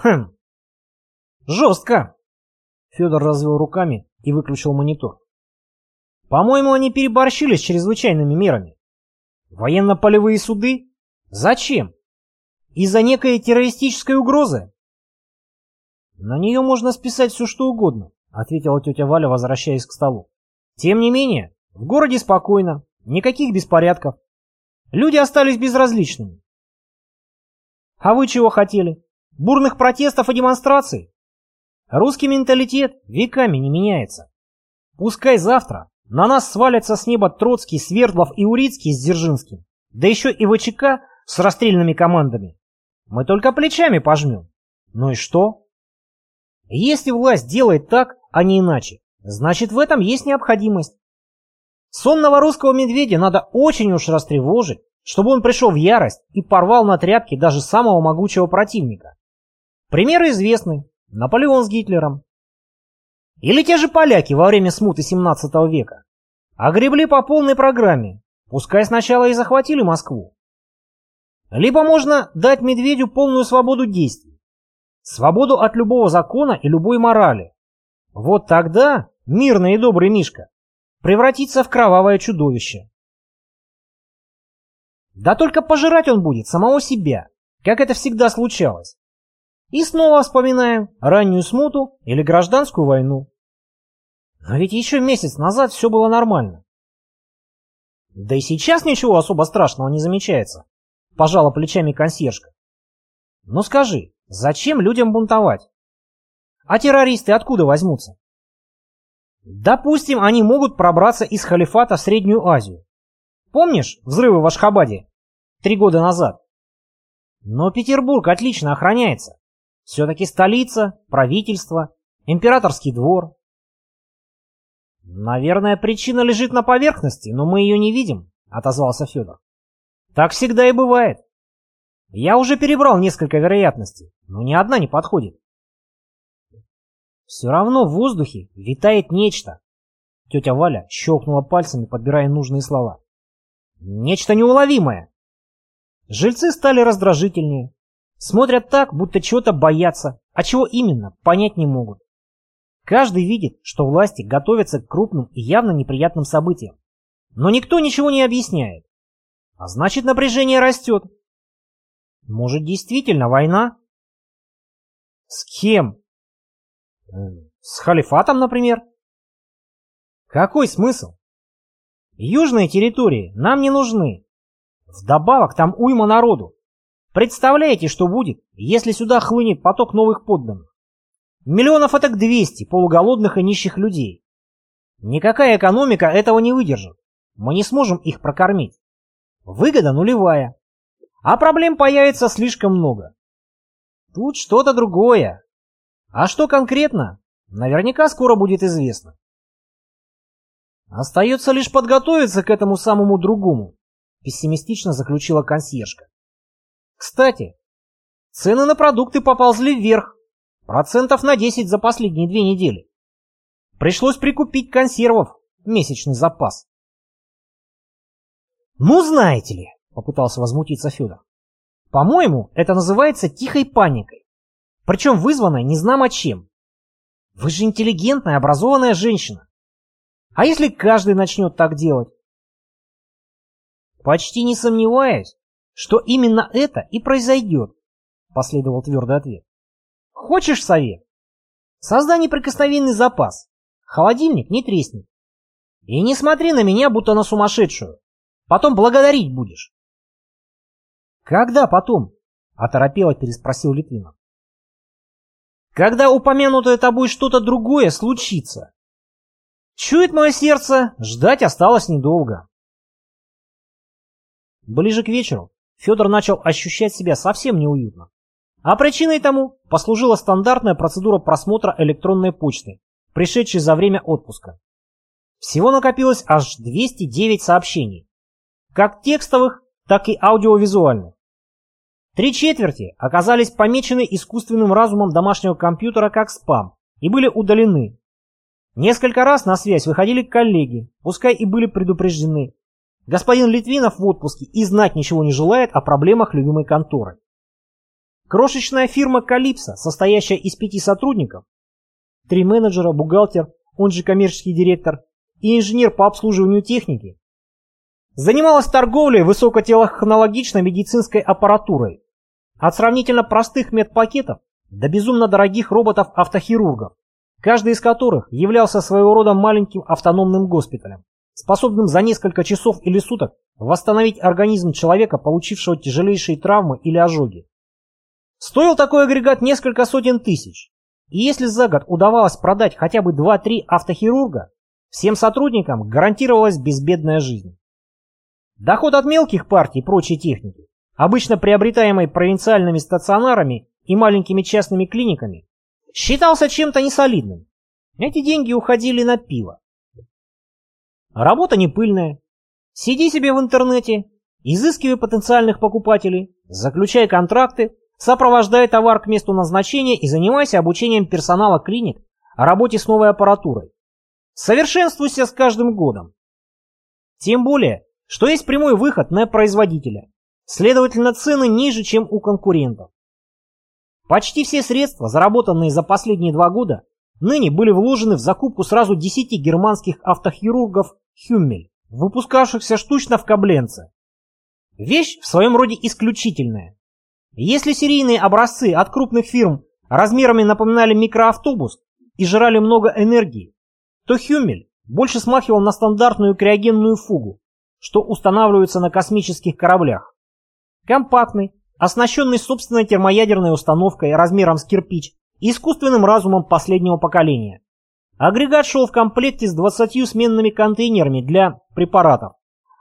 Хм. Жестко. Федор развел руками и выключил монитор. По-моему, они переборщили с чрезвычайными мерами. Военно-полевые суды? Зачем? Из-за некой террористической угрозы? На нее можно списать все, что угодно, ответила тетя Валя, возвращаясь к столу. Тем не менее, в городе спокойно, никаких беспорядков. Люди остались безразличными. А вы чего хотели? Бурных протестов и демонстраций? Русский менталитет веками не меняется. Пускай завтра на нас свалятся с неба Троцкий, Свердлов и Урицкий с Дзержинским, да еще и ВЧК с расстрельными командами. Мы только плечами пожмем. Ну и что? Если власть делает так, а не иначе, значит в этом есть необходимость. Сонного русского медведя надо очень уж растревожить, чтобы он пришел в ярость и порвал на тряпки даже самого могучего противника. Примеры известны. Наполеон с Гитлером. Или те же поляки во время смуты 17 века. Огребли по полной программе, пускай сначала и захватили Москву. Либо можно дать медведю полную свободу действий. Свободу от любого закона и любой морали. Вот тогда мирный и добрый Мишка превратится в кровавое чудовище. Да только пожирать он будет самого себя, как это всегда случалось. И снова вспоминаем раннюю смуту или гражданскую войну. Но ведь еще месяц назад все было нормально. Да и сейчас ничего особо страшного не замечается, пожала плечами консьержка. Но скажи, зачем людям бунтовать? А террористы откуда возьмутся? Допустим, они могут пробраться из халифата в Среднюю Азию. Помнишь взрывы в Ашхабаде три года назад? Но Петербург отлично охраняется. Все-таки столица, правительство, императорский двор. Наверное, причина лежит на поверхности, но мы ее не видим, отозвался Федор. Так всегда и бывает. Я уже перебрал несколько вероятностей, но ни одна не подходит. Все равно в воздухе витает нечто. Тетя Валя щелкнула пальцами, подбирая нужные слова. Нечто неуловимое. Жильцы стали раздражительнее, Смотрят так, будто чего-то боятся, а чего именно, понять не могут. Каждый видит, что власти готовятся к крупным и явно неприятным событиям. Но никто ничего не объясняет. А значит напряжение растет. Может действительно война? С кем? Э, с халифатом, например? Какой смысл? Южные территории нам не нужны. Вдобавок там уйма народу. Представляете, что будет, если сюда хлынет поток новых подданных? Миллионов это к 200 полуголодных и нищих людей. Никакая экономика этого не выдержит. Мы не сможем их прокормить. Выгода нулевая. А проблем появится слишком много. Тут что-то другое. А что конкретно, наверняка скоро будет известно. Остается лишь подготовиться к этому самому другому, пессимистично заключила консьержка. Кстати, цены на продукты поползли вверх, процентов на 10 за последние две недели. Пришлось прикупить консервов, месячный запас. «Ну, знаете ли», — попытался возмутиться Федор, — «по-моему, это называется тихой паникой, причем вызванной не знамо чем. Вы же интеллигентная, образованная женщина. А если каждый начнет так делать?» Почти не сомневаюсь, что именно это и произойдет, последовал твердый ответ. Хочешь совет? Создай неприкосновенный запас. Холодильник не треснет. И не смотри на меня, будто на сумасшедшую. Потом благодарить будешь. Когда потом? Оторопело переспросил Литвинов. Когда упомянутое тобой что-то другое случится. Чует мое сердце, ждать осталось недолго. Ближе к вечеру Федор начал ощущать себя совсем неуютно. А причиной тому послужила стандартная процедура просмотра электронной почты, пришедшей за время отпуска. Всего накопилось аж 209 сообщений, как текстовых, так и аудиовизуальных. Три четверти оказались помечены искусственным разумом домашнего компьютера как спам и были удалены. Несколько раз на связь выходили коллеги, пускай и были предупреждены, Господин Литвинов в отпуске и знать ничего не желает о проблемах любимой конторы. Крошечная фирма «Калипсо», состоящая из пяти сотрудников, три менеджера, бухгалтер, он же коммерческий директор, и инженер по обслуживанию техники, занималась торговлей высокотехнологичной медицинской аппаратурой, от сравнительно простых медпакетов до безумно дорогих роботов-автохирургов, каждый из которых являлся своего рода маленьким автономным госпиталем, способным за несколько часов или суток восстановить организм человека, получившего тяжелейшие травмы или ожоги. Стоил такой агрегат несколько сотен тысяч, и если за год удавалось продать хотя бы 2-3 автохирурга, всем сотрудникам гарантировалась безбедная жизнь. Доход от мелких партий прочей техники, обычно приобретаемой провинциальными стационарами и маленькими частными клиниками, считался чем-то несолидным. Эти деньги уходили на пиво. Работа не пыльная. Сиди себе в интернете, изыскивай потенциальных покупателей, заключай контракты, сопровождай товар к месту назначения и занимайся обучением персонала клиник о работе с новой аппаратурой. Совершенствуйся с каждым годом. Тем более, что есть прямой выход на производителя. Следовательно, цены ниже, чем у конкурентов. Почти все средства, заработанные за последние два года, ныне были вложены в закупку сразу 10 германских автохирургов Хюммель, выпускавшихся штучно в Кобленце. Вещь в своем роде исключительная. Если серийные образцы от крупных фирм размерами напоминали микроавтобус и жрали много энергии, то Хюмель больше смахивал на стандартную криогенную фугу, что устанавливается на космических кораблях. Компактный, оснащенный собственной термоядерной установкой размером с кирпич искусственным разумом последнего поколения. Агрегат шел в комплекте с 20 сменными контейнерами для препаратов.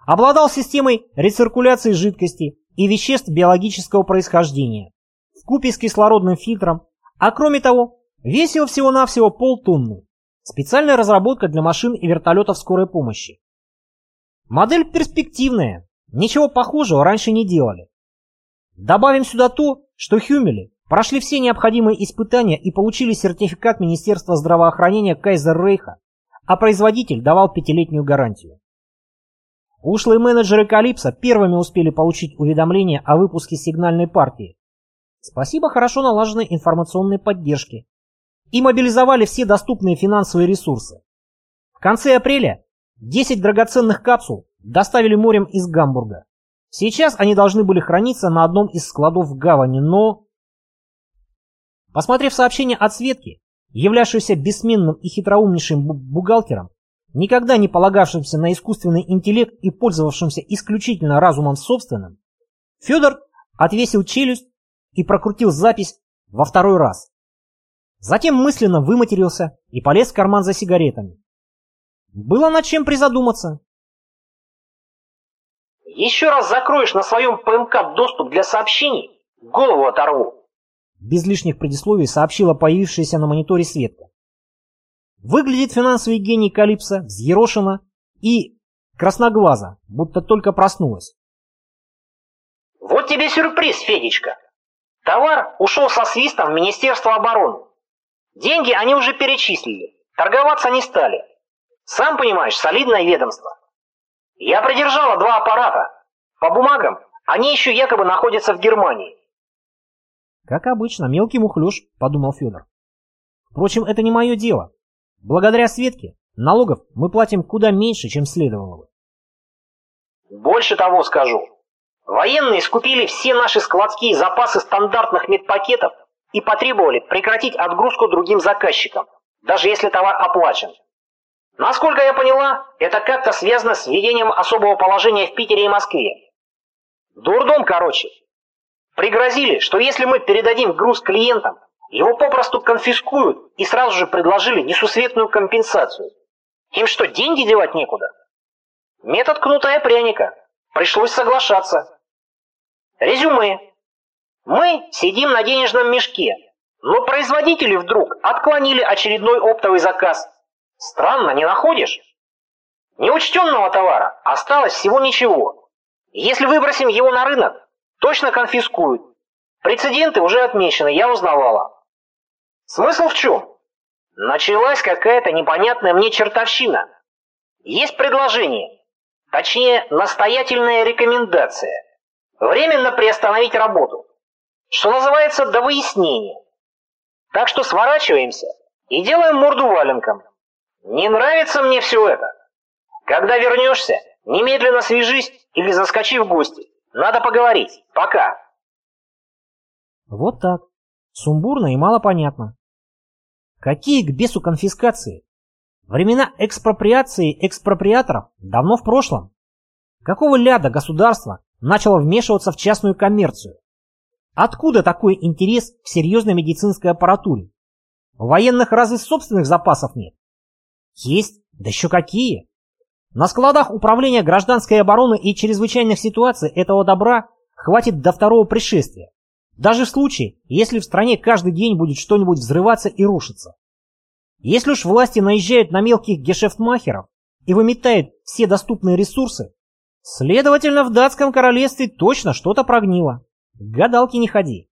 Обладал системой рециркуляции жидкости и веществ биологического происхождения, в купе с кислородным фильтром, а кроме того, весил всего-навсего полтонны. Специальная разработка для машин и вертолетов скорой помощи. Модель перспективная, ничего похожего раньше не делали. Добавим сюда то, что Хюмели прошли все необходимые испытания и получили сертификат Министерства здравоохранения Кайзер Рейха, а производитель давал пятилетнюю гарантию. Ушлые менеджеры Калипса первыми успели получить уведомление о выпуске сигнальной партии. Спасибо хорошо налаженной информационной поддержке. И мобилизовали все доступные финансовые ресурсы. В конце апреля 10 драгоценных капсул доставили морем из Гамбурга. Сейчас они должны были храниться на одном из складов в гавани, но... Посмотрев сообщение от Светки, являвшейся бессменным и хитроумнейшим бухгалтером, никогда не полагавшимся на искусственный интеллект и пользовавшимся исключительно разумом собственным, Федор отвесил челюсть и прокрутил запись во второй раз. Затем мысленно выматерился и полез в карман за сигаретами. Было над чем призадуматься. Еще раз закроешь на своем ПМК доступ для сообщений, голову оторву. Без лишних предисловий сообщила появившаяся на мониторе Светка. Выглядит финансовый гений Калипса взъерошенно и красноглаза, будто только проснулась. Вот тебе сюрприз, Федечка. Товар ушел со свистом в Министерство обороны. Деньги они уже перечислили, торговаться не стали. Сам понимаешь, солидное ведомство. Я продержала два аппарата. По бумагам, они еще якобы находятся в Германии. Как обычно, мелкий мухлёж, подумал Федор. Впрочем, это не мое дело. Благодаря Светке налогов мы платим куда меньше, чем следовало бы. Больше того скажу. Военные скупили все наши складские запасы стандартных медпакетов и потребовали прекратить отгрузку другим заказчикам, даже если товар оплачен. Насколько я поняла, это как-то связано с введением особого положения в Питере и Москве. Дурдом, короче. Пригрозили, что если мы передадим груз клиентам, его попросту конфискуют и сразу же предложили несусветную компенсацию. Им что, деньги девать некуда? Метод кнутая пряника. Пришлось соглашаться. Резюме. Мы сидим на денежном мешке, но производители вдруг отклонили очередной оптовый заказ – Странно, не находишь? Неучтенного товара осталось всего ничего. Если выбросим его на рынок, точно конфискуют. Прецеденты уже отмечены, я узнавала. Смысл в чем? Началась какая-то непонятная мне чертовщина. Есть предложение, точнее, настоятельная рекомендация. Временно приостановить работу. Что называется, до выяснения. Так что сворачиваемся и делаем морду валенком. Не нравится мне все это. Когда вернешься, немедленно свяжись или заскочи в гости. Надо поговорить. Пока. Вот так. Сумбурно и мало понятно. Какие к бесу конфискации? Времена экспроприации экспроприаторов давно в прошлом. Какого ляда государство начало вмешиваться в частную коммерцию? Откуда такой интерес к серьезной медицинской аппаратуре? У военных разве собственных запасов нет? Есть, да еще какие. На складах управления гражданской обороны и чрезвычайных ситуаций этого добра хватит до второго пришествия. Даже в случае, если в стране каждый день будет что-нибудь взрываться и рушиться. Если уж власти наезжают на мелких гешефтмахеров и выметают все доступные ресурсы, следовательно, в датском королевстве точно что-то прогнило. Гадалки не ходи.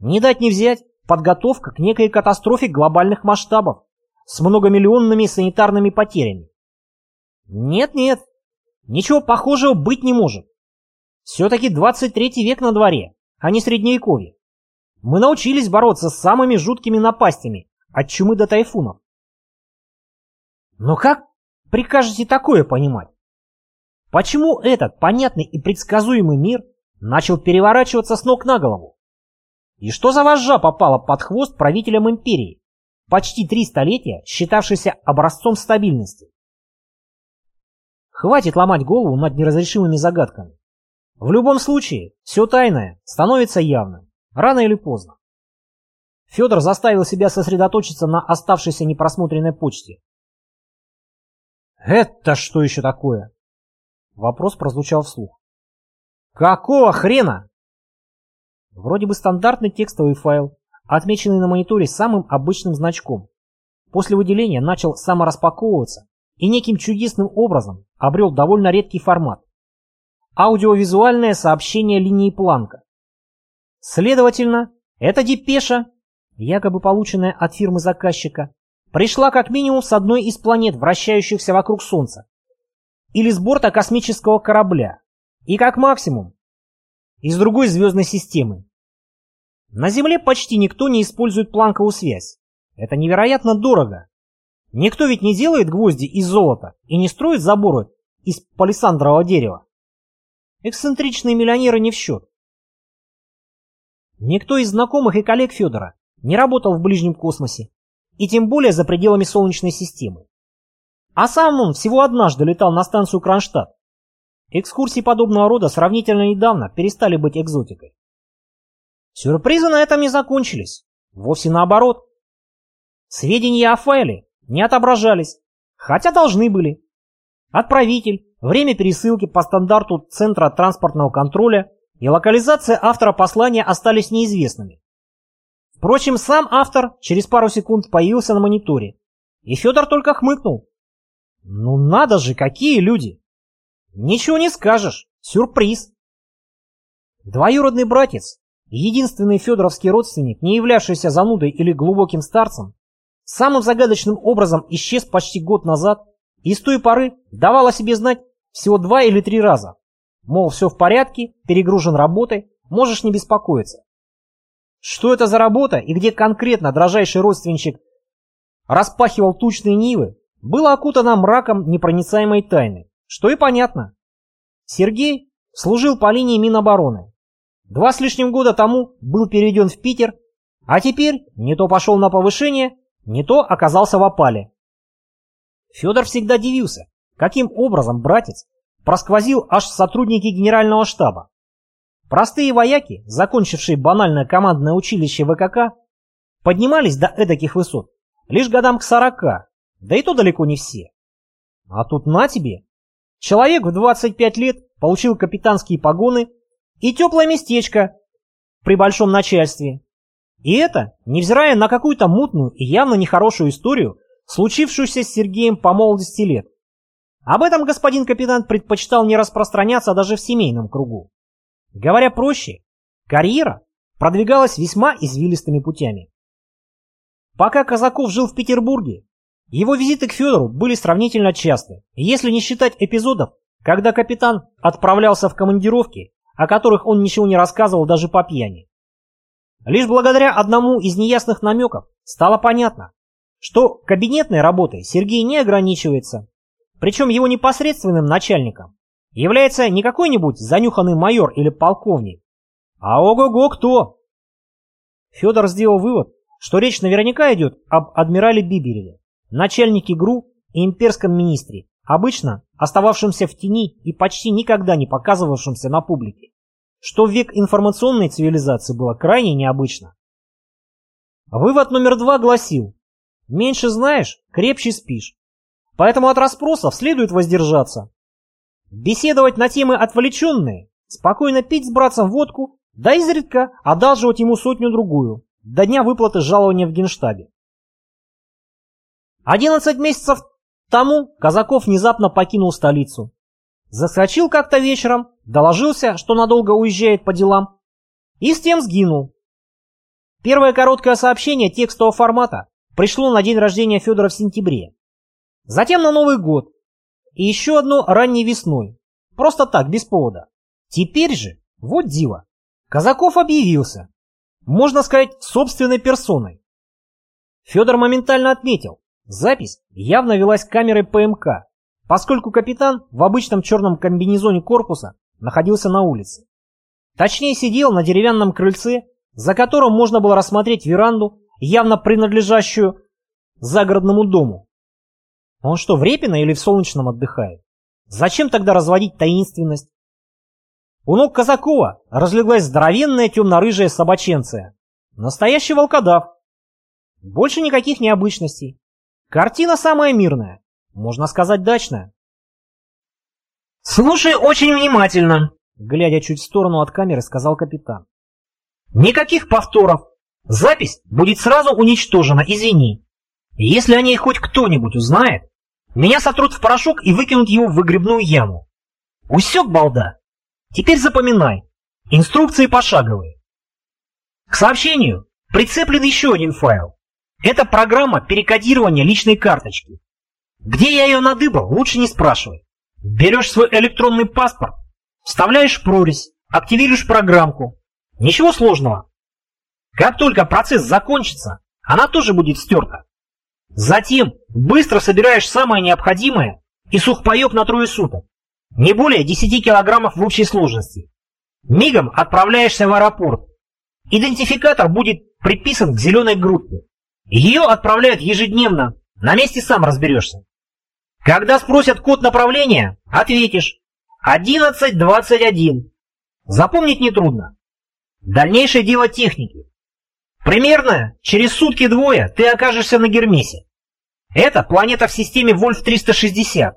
Не дать не взять подготовка к некой катастрофе глобальных масштабов с многомиллионными санитарными потерями. Нет-нет, ничего похожего быть не может. Все-таки 23 век на дворе, а не средневековье. Мы научились бороться с самыми жуткими напастями, от чумы до тайфунов. Но как прикажете такое понимать? Почему этот понятный и предсказуемый мир начал переворачиваться с ног на голову? И что за вожжа попала под хвост правителям империи, почти три столетия считавшейся образцом стабильности? Хватит ломать голову над неразрешимыми загадками. В любом случае, все тайное становится явным, рано или поздно. Федор заставил себя сосредоточиться на оставшейся непросмотренной почте. «Это что еще такое?» Вопрос прозвучал вслух. «Какого хрена?» Вроде бы стандартный текстовый файл, отмеченный на мониторе самым обычным значком. После выделения начал самораспаковываться и неким чудесным образом обрел довольно редкий формат. Аудиовизуальное сообщение линии Планка. Следовательно, эта депеша, якобы полученная от фирмы заказчика, пришла как минимум с одной из планет, вращающихся вокруг Солнца, или с борта космического корабля, и как максимум из другой звездной системы. На Земле почти никто не использует планковую связь. Это невероятно дорого. Никто ведь не делает гвозди из золота и не строит заборы из палисандрового дерева. Эксцентричные миллионеры не в счет. Никто из знакомых и коллег Федора не работал в ближнем космосе, и тем более за пределами Солнечной системы. А сам он всего однажды летал на станцию Кронштадт. Экскурсии подобного рода сравнительно недавно перестали быть экзотикой. Сюрпризы на этом не закончились. Вовсе наоборот. Сведения о файле не отображались, хотя должны были. Отправитель, время пересылки по стандарту Центра транспортного контроля и локализация автора послания остались неизвестными. Впрочем, сам автор через пару секунд появился на мониторе, и Федор только хмыкнул. Ну надо же, какие люди! Ничего не скажешь, сюрприз. Двоюродный братец, единственный федоровский родственник, не являвшийся занудой или глубоким старцем, самым загадочным образом исчез почти год назад и с той поры давал о себе знать всего два или три раза. Мол, все в порядке, перегружен работой, можешь не беспокоиться. Что это за работа и где конкретно дрожайший родственничек распахивал тучные нивы, было окутано мраком непроницаемой тайны, что и понятно. Сергей служил по линии Минобороны. Два с лишним года тому был переведен в Питер, а теперь не то пошел на повышение, не то оказался в опале. Федор всегда дивился, каким образом братец просквозил аж сотрудники генерального штаба. Простые вояки, закончившие банальное командное училище ВКК, поднимались до эдаких высот лишь годам к сорока, да и то далеко не все. А тут на тебе. Человек в 25 лет получил капитанские погоны и теплое местечко при большом начальстве. И это, невзирая на какую-то мутную и явно нехорошую историю, случившуюся с Сергеем по молодости лет. Об этом господин капитан предпочитал не распространяться даже в семейном кругу. Говоря проще, карьера продвигалась весьма извилистыми путями. Пока Казаков жил в Петербурге, его визиты к Федору были сравнительно часты, если не считать эпизодов, когда капитан отправлялся в командировки, о которых он ничего не рассказывал даже по пьяни. Лишь благодаря одному из неясных намеков стало понятно, что кабинетной работой Сергей не ограничивается, причем его непосредственным начальником является не какой-нибудь занюханный майор или полковник, а ого-го кто. Федор сделал вывод, что речь наверняка идет об адмирале Бибереве, начальнике ГРУ и имперском министре, обычно остававшемся в тени и почти никогда не показывавшемся на публике, что в век информационной цивилизации было крайне необычно. Вывод номер два гласил, меньше знаешь, крепче спишь, поэтому от расспросов следует воздержаться. Беседовать на темы отвлеченные, спокойно пить с братцем водку, да изредка одалживать ему сотню-другую, до дня выплаты жалования в генштабе. Одиннадцать месяцев тому Казаков внезапно покинул столицу. Заскочил как-то вечером, доложился, что надолго уезжает по делам, и с тем сгинул. Первое короткое сообщение текстового формата пришло на день рождения Федора в сентябре. Затем на Новый год. И еще одно ранней весной. Просто так, без повода. Теперь же, вот диво, Казаков объявился. Можно сказать, собственной персоной. Федор моментально отметил, запись явно велась камерой ПМК, поскольку капитан в обычном черном комбинезоне корпуса находился на улице. Точнее сидел на деревянном крыльце, за которым можно было рассмотреть веранду, явно принадлежащую загородному дому. Он что, в Репино или в Солнечном отдыхает? Зачем тогда разводить таинственность? У ног Казакова разлеглась здоровенная темно-рыжая собаченция. Настоящий волкодав. Больше никаких необычностей. Картина самая мирная, можно сказать дачная. «Слушай очень внимательно», — глядя чуть в сторону от камеры, сказал капитан. «Никаких повторов. Запись будет сразу уничтожена, извини. Если о ней хоть кто-нибудь узнает, меня сотрут в порошок и выкинут его в выгребную яму. Усек, балда? Теперь запоминай. Инструкции пошаговые. К сообщению прицеплен еще один файл. Это программа перекодирования личной карточки. Где я ее надыбал, лучше не спрашивай. Берешь свой электронный паспорт, вставляешь прорезь, активируешь программку. Ничего сложного. Как только процесс закончится, она тоже будет стерта. Затем быстро собираешь самое необходимое и сухпайок на трое суток. Не более 10 килограммов в общей сложности. Мигом отправляешься в аэропорт. Идентификатор будет приписан к зеленой группе. Ее отправляют ежедневно. На месте сам разберешься. Когда спросят код направления, ответишь. 1121. Запомнить нетрудно. Дальнейшее дело техники. Примерно через сутки-двое ты окажешься на Гермесе. Это планета в системе Вольф-360.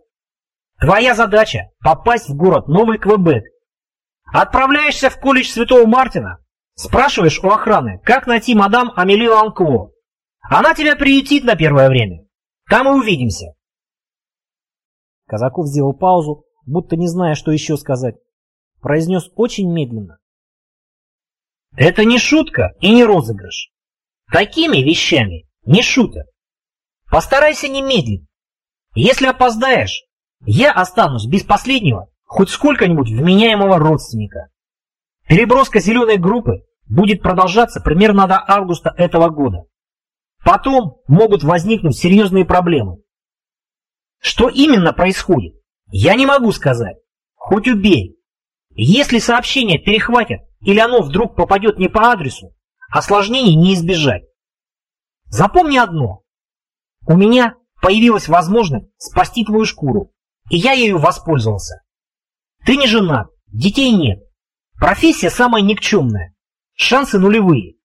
Твоя задача – попасть в город Новый Квебек. Отправляешься в колледж Святого Мартина, спрашиваешь у охраны, как найти мадам Амели Ланкло. Она тебя приютит на первое время. Там и увидимся. Казаков сделал паузу, будто не зная, что еще сказать. Произнес очень медленно. Это не шутка и не розыгрыш. Такими вещами не шутят. Постарайся не медлить. Если опоздаешь, я останусь без последнего, хоть сколько-нибудь вменяемого родственника. Переброска зеленой группы будет продолжаться примерно до августа этого года. Потом могут возникнуть серьезные проблемы. Что именно происходит, я не могу сказать. Хоть убей. Если сообщение перехватят или оно вдруг попадет не по адресу, осложнений не избежать. Запомни одно. У меня появилась возможность спасти твою шкуру, и я ею воспользовался. Ты не женат, детей нет. Профессия самая никчемная. Шансы нулевые.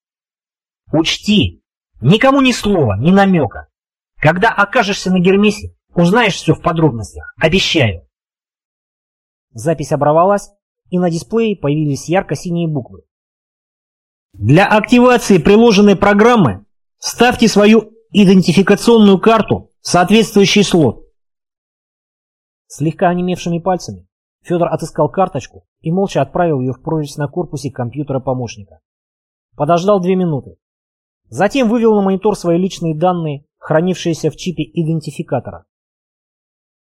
Учти, никому ни слова, ни намека. Когда окажешься на Гермесе, узнаешь все в подробностях, обещаю. Запись оборвалась, и на дисплее появились ярко-синие буквы. Для активации приложенной программы ставьте свою идентификационную карту в соответствующий слот. Слегка онемевшими пальцами Федор отыскал карточку и молча отправил ее в прорезь на корпусе компьютера помощника. Подождал две минуты. Затем вывел на монитор свои личные данные, хранившиеся в чипе идентификатора.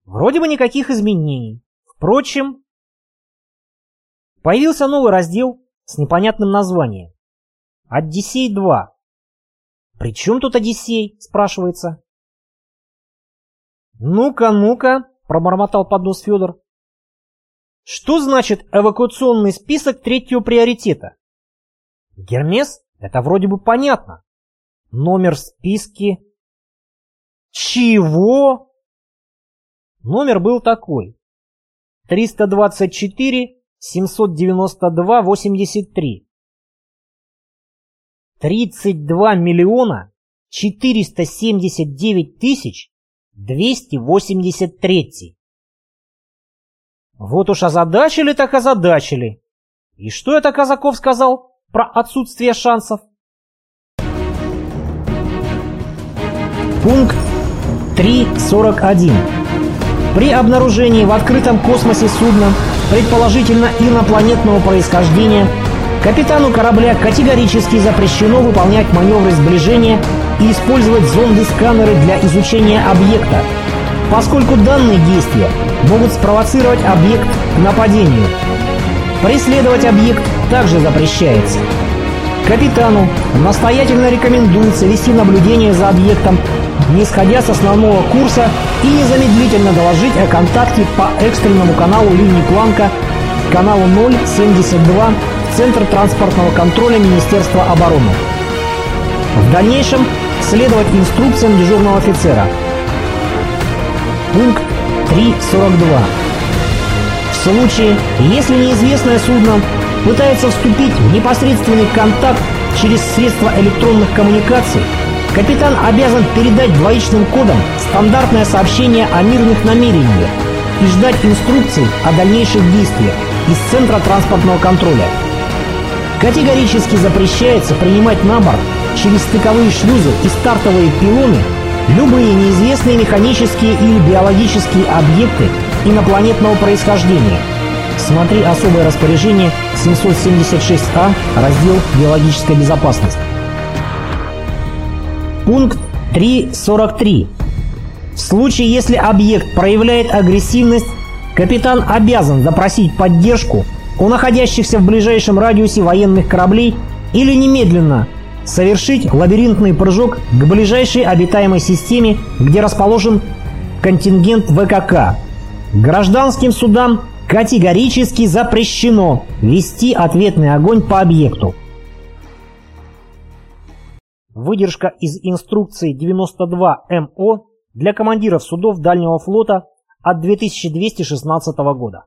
Вроде бы никаких изменений. Впрочем, появился новый раздел с непонятным названием. Одиссей-2. «При чем тут Одиссей?» – спрашивается. «Ну-ка, ну-ка», – пробормотал под нос Федор. «Что значит эвакуационный список третьего приоритета?» «Гермес? Это вроде бы понятно. Номер в списке...» «Чего?» Номер был такой. 324 792 83. 32 миллиона 479 тысяч 283. Вот уж озадачили так озадачили. И что это Казаков сказал про отсутствие шансов? Пункт 3.41. При обнаружении в открытом космосе судна, предположительно инопланетного происхождения, Капитану корабля категорически запрещено выполнять маневры сближения и использовать зонды-сканеры для изучения объекта, поскольку данные действия могут спровоцировать объект к нападению. Преследовать объект также запрещается. Капитану настоятельно рекомендуется вести наблюдение за объектом, не сходя с основного курса и незамедлительно доложить о контакте по экстренному каналу линии Планка каналу 072 Центр транспортного контроля Министерства обороны. В дальнейшем следовать инструкциям дежурного офицера. Пункт 3.42. В случае, если неизвестное судно пытается вступить в непосредственный контакт через средства электронных коммуникаций, капитан обязан передать двоичным кодом стандартное сообщение о мирных намерениях и ждать инструкций о дальнейших действиях из Центра транспортного контроля. Категорически запрещается принимать на борт через стыковые шлюзы и стартовые пилоны любые неизвестные механические или биологические объекты инопланетного происхождения. Смотри особое распоряжение 776А, раздел «Биологическая безопасность». Пункт 3.43. В случае, если объект проявляет агрессивность, капитан обязан запросить поддержку у находящихся в ближайшем радиусе военных кораблей или немедленно совершить лабиринтный прыжок к ближайшей обитаемой системе, где расположен контингент ВКК. Гражданским судам категорически запрещено вести ответный огонь по объекту. Выдержка из инструкции 92МО для командиров судов дальнего флота от 2216 года.